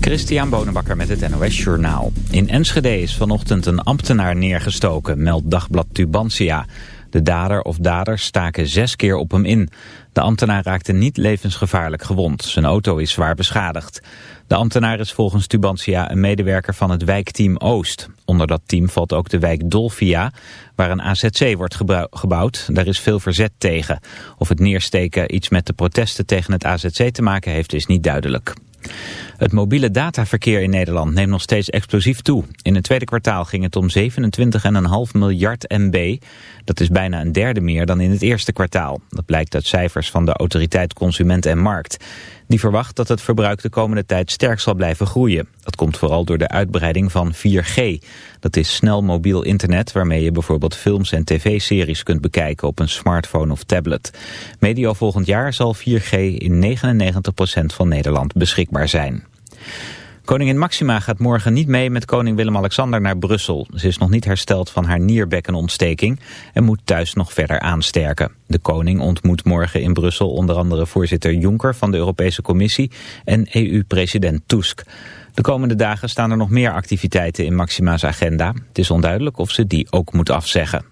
Christian Bonenbakker met het NOS Journaal. In Enschede is vanochtend een ambtenaar neergestoken, meldt dagblad Tubantia. De dader of daders staken zes keer op hem in. De ambtenaar raakte niet levensgevaarlijk gewond. Zijn auto is zwaar beschadigd. De ambtenaar is volgens Tubantia een medewerker van het wijkteam Oost. Onder dat team valt ook de wijk Dolfia, waar een AZC wordt gebouwd. Daar is veel verzet tegen. Of het neersteken iets met de protesten tegen het AZC te maken heeft is niet duidelijk. Het mobiele dataverkeer in Nederland neemt nog steeds explosief toe. In het tweede kwartaal ging het om 27,5 miljard MB. Dat is bijna een derde meer dan in het eerste kwartaal. Dat blijkt uit cijfers van de Autoriteit Consument en Markt. Die verwacht dat het verbruik de komende tijd sterk zal blijven groeien. Dat komt vooral door de uitbreiding van 4G. Dat is snel mobiel internet waarmee je bijvoorbeeld films en tv-series kunt bekijken op een smartphone of tablet. Medio volgend jaar zal 4G in 99% van Nederland beschikbaar zijn. Koningin Maxima gaat morgen niet mee met koning Willem-Alexander naar Brussel. Ze is nog niet hersteld van haar nierbekkenontsteking en moet thuis nog verder aansterken. De koning ontmoet morgen in Brussel onder andere voorzitter Juncker van de Europese Commissie en EU-president Tusk. De komende dagen staan er nog meer activiteiten in Maxima's agenda. Het is onduidelijk of ze die ook moet afzeggen.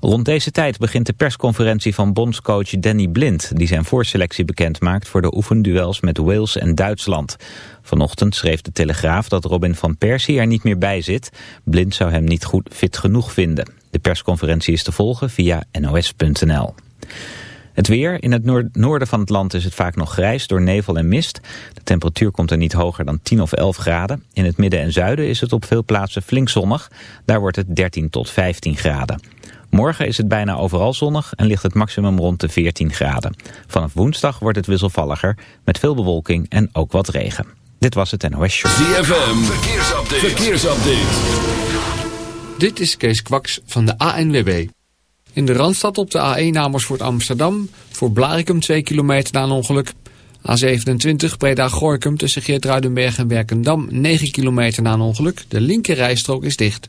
Rond deze tijd begint de persconferentie van bondscoach Danny Blind... die zijn voorselectie bekend maakt voor de oefenduels met Wales en Duitsland. Vanochtend schreef de Telegraaf dat Robin van Persie er niet meer bij zit. Blind zou hem niet goed fit genoeg vinden. De persconferentie is te volgen via nos.nl. Het weer. In het noorden van het land is het vaak nog grijs door nevel en mist. De temperatuur komt er niet hoger dan 10 of 11 graden. In het midden en zuiden is het op veel plaatsen flink zonnig. Daar wordt het 13 tot 15 graden. Morgen is het bijna overal zonnig en ligt het maximum rond de 14 graden. Vanaf woensdag wordt het wisselvalliger met veel bewolking en ook wat regen. Dit was het NOS Show. ZFM, verkeersupdate. verkeersupdate. Dit is Kees Kwaks van de ANWB. In de Randstad op de A1 Amersfoort Amsterdam. Voor Blarikum 2 kilometer na een ongeluk. A27 Breda-Gorkum tussen Geertruidenberg en Werkendam 9 kilometer na een ongeluk. De linker rijstrook is dicht.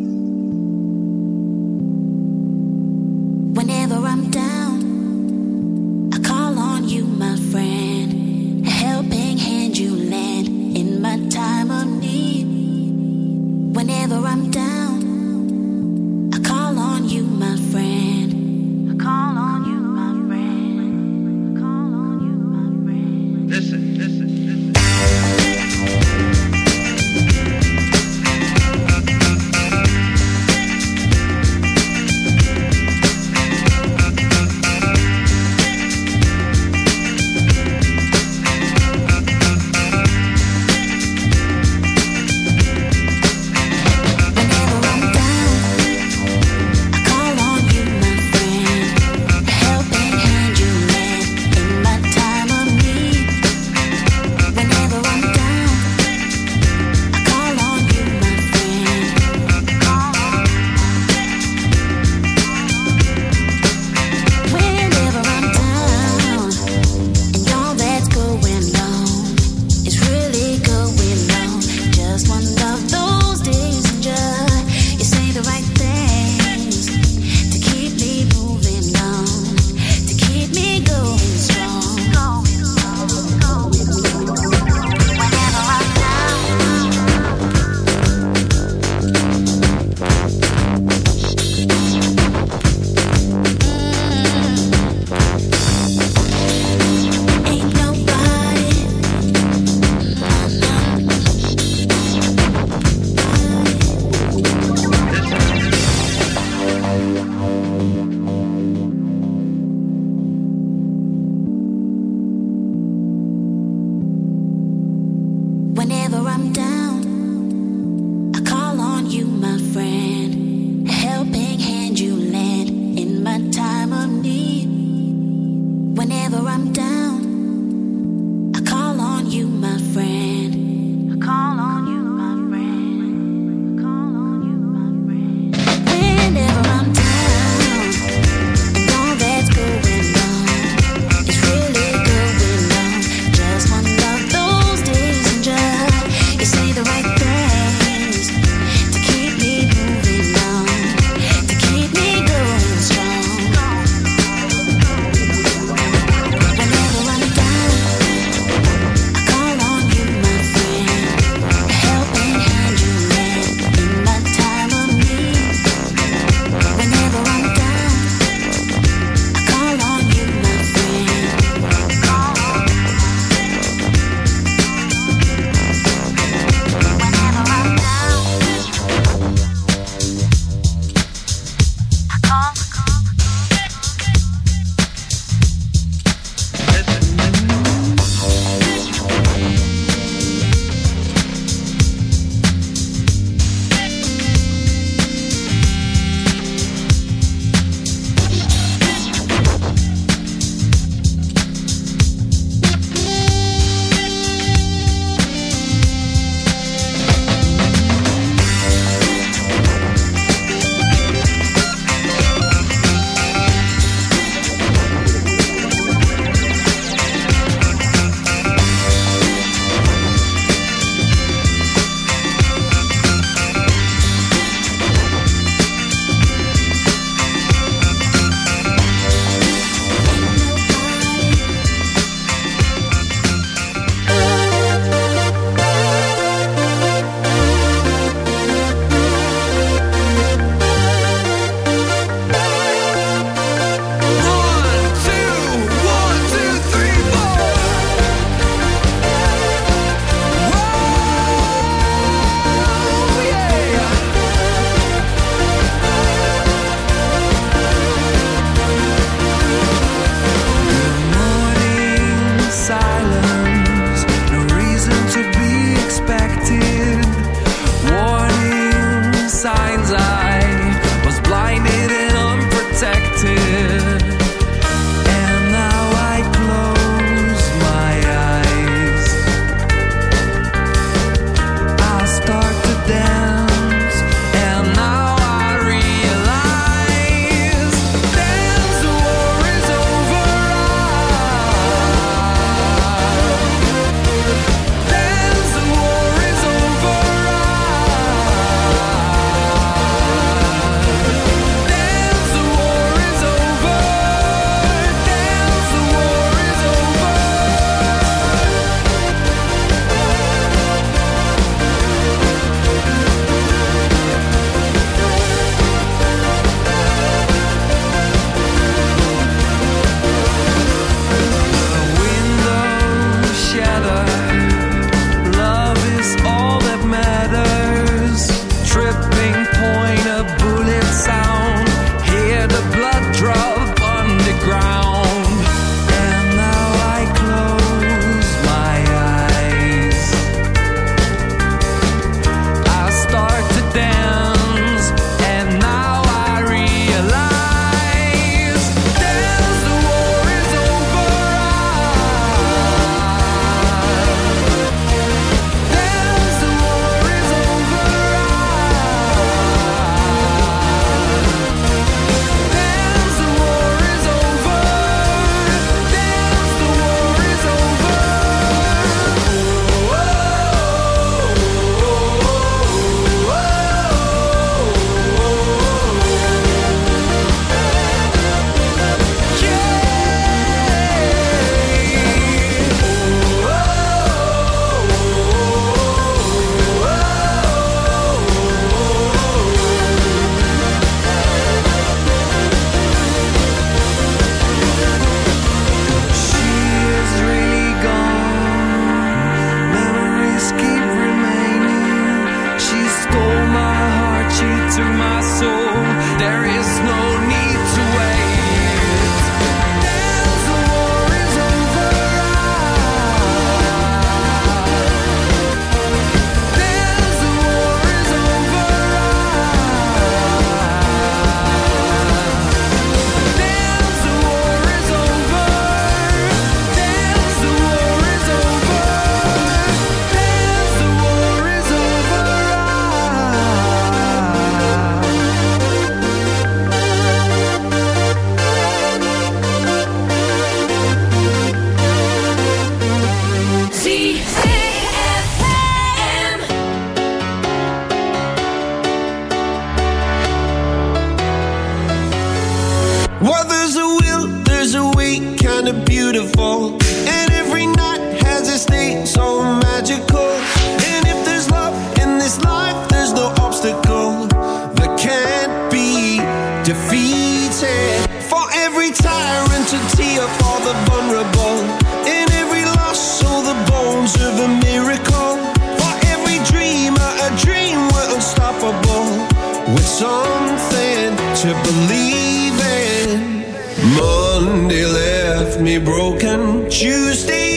broken. Tuesday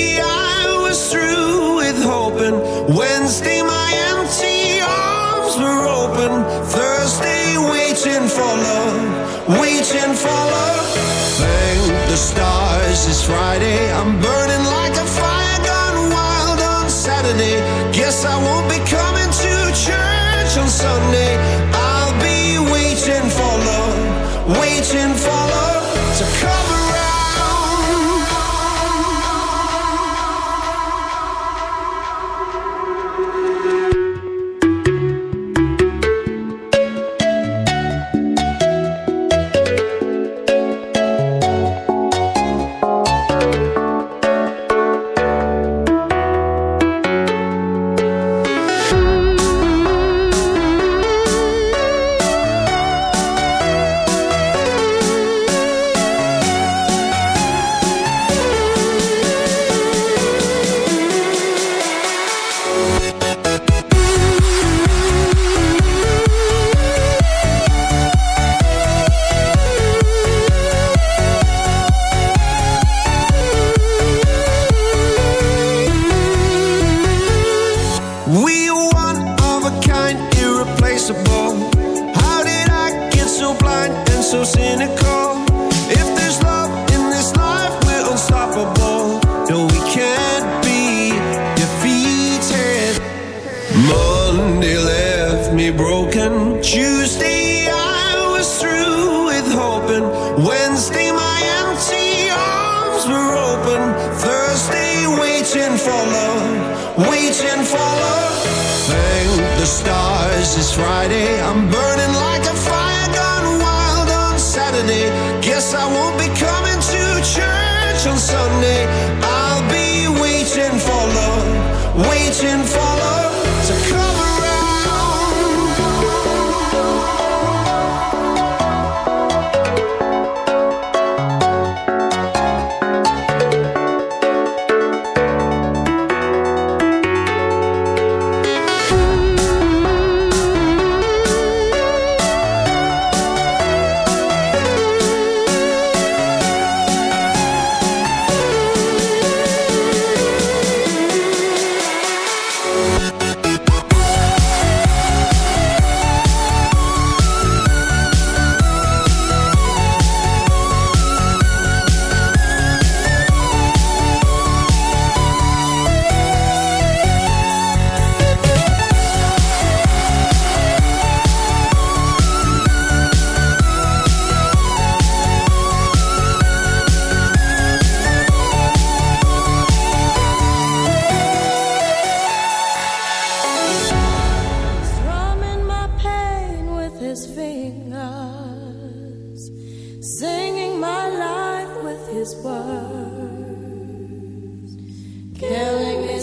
so cynical.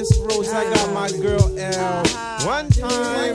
This Rose, I got my girl L. One time,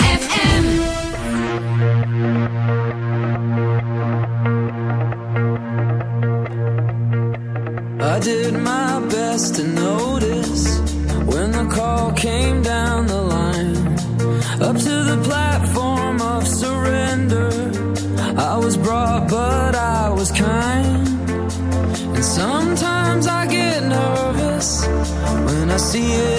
see it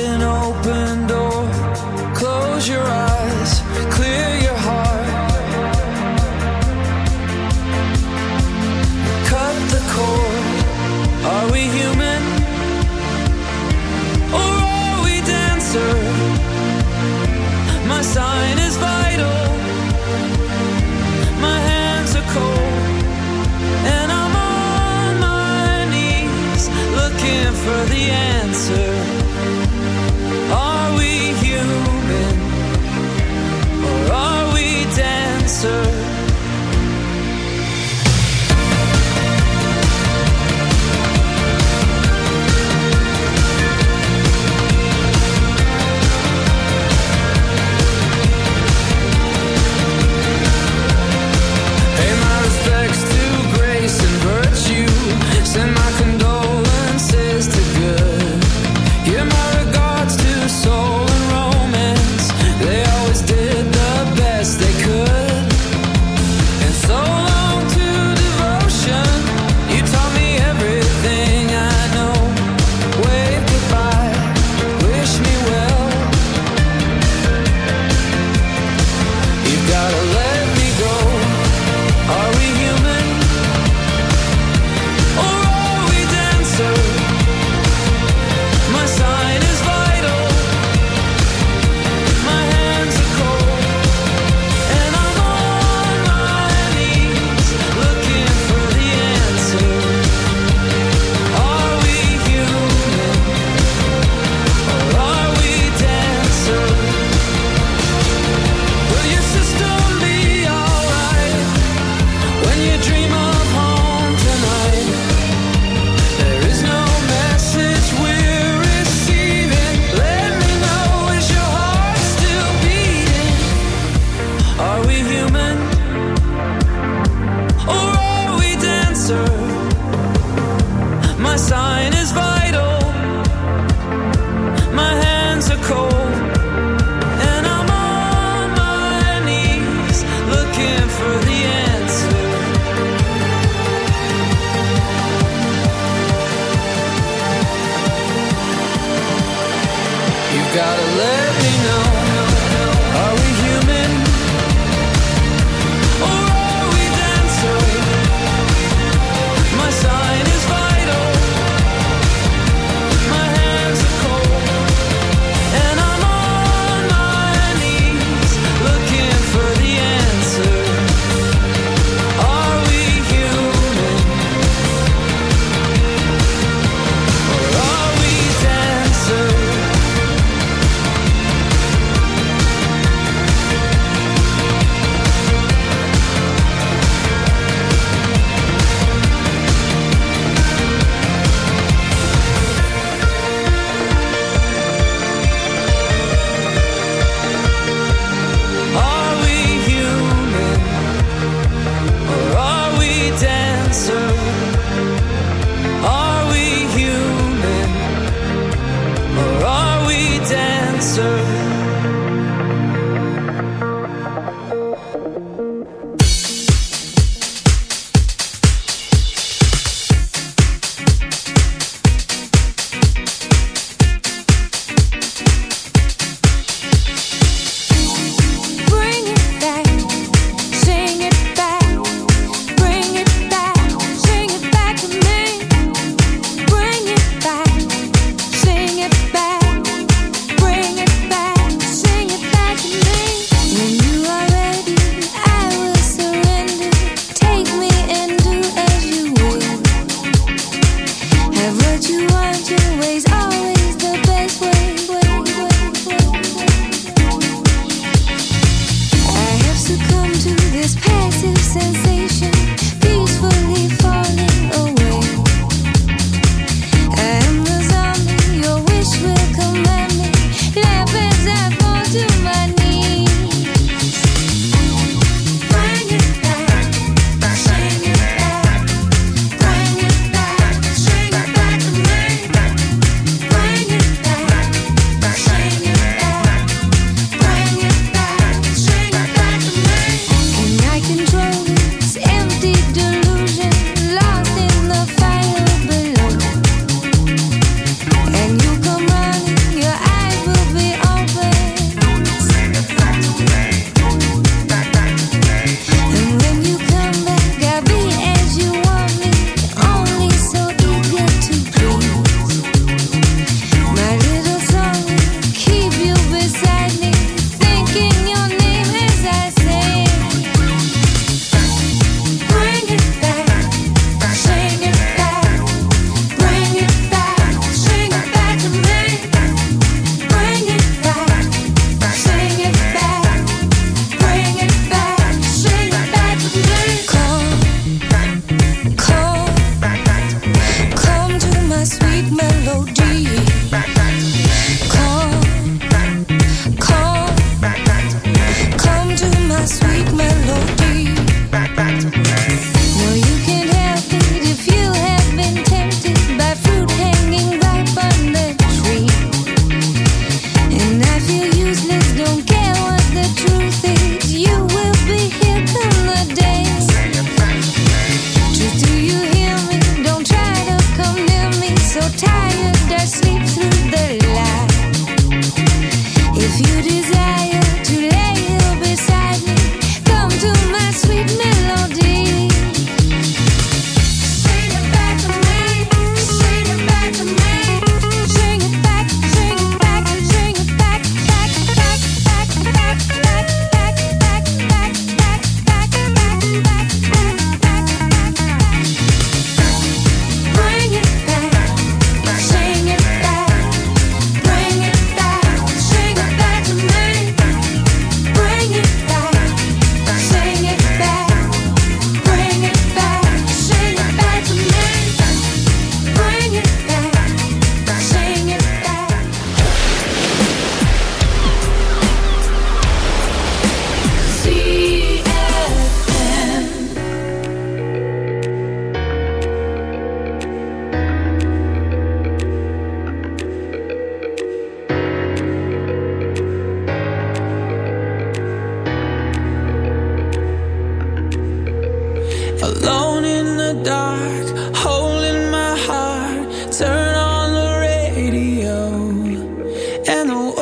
and the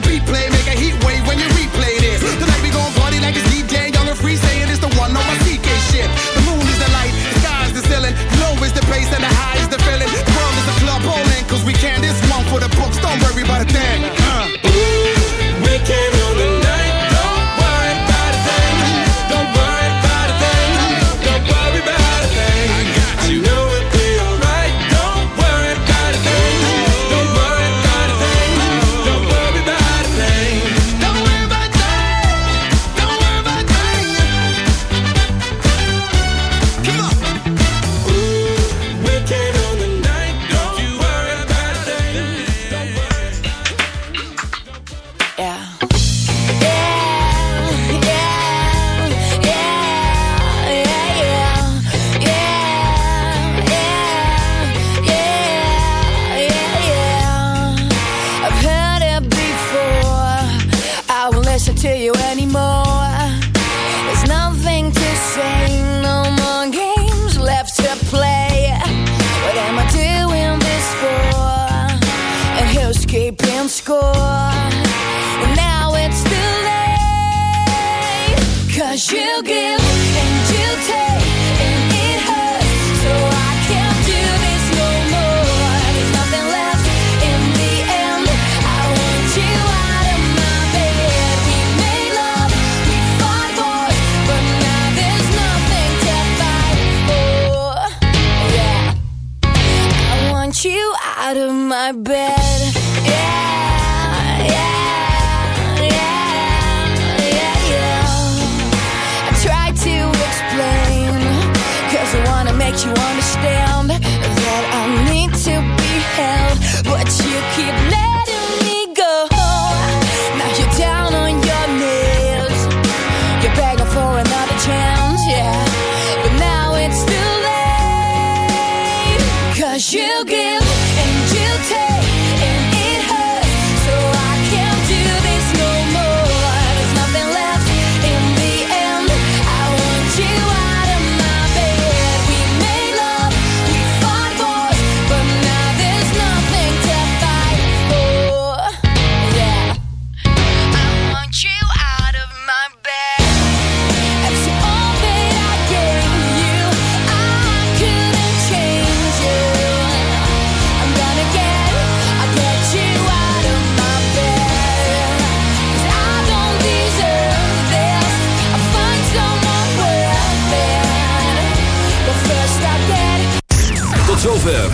my.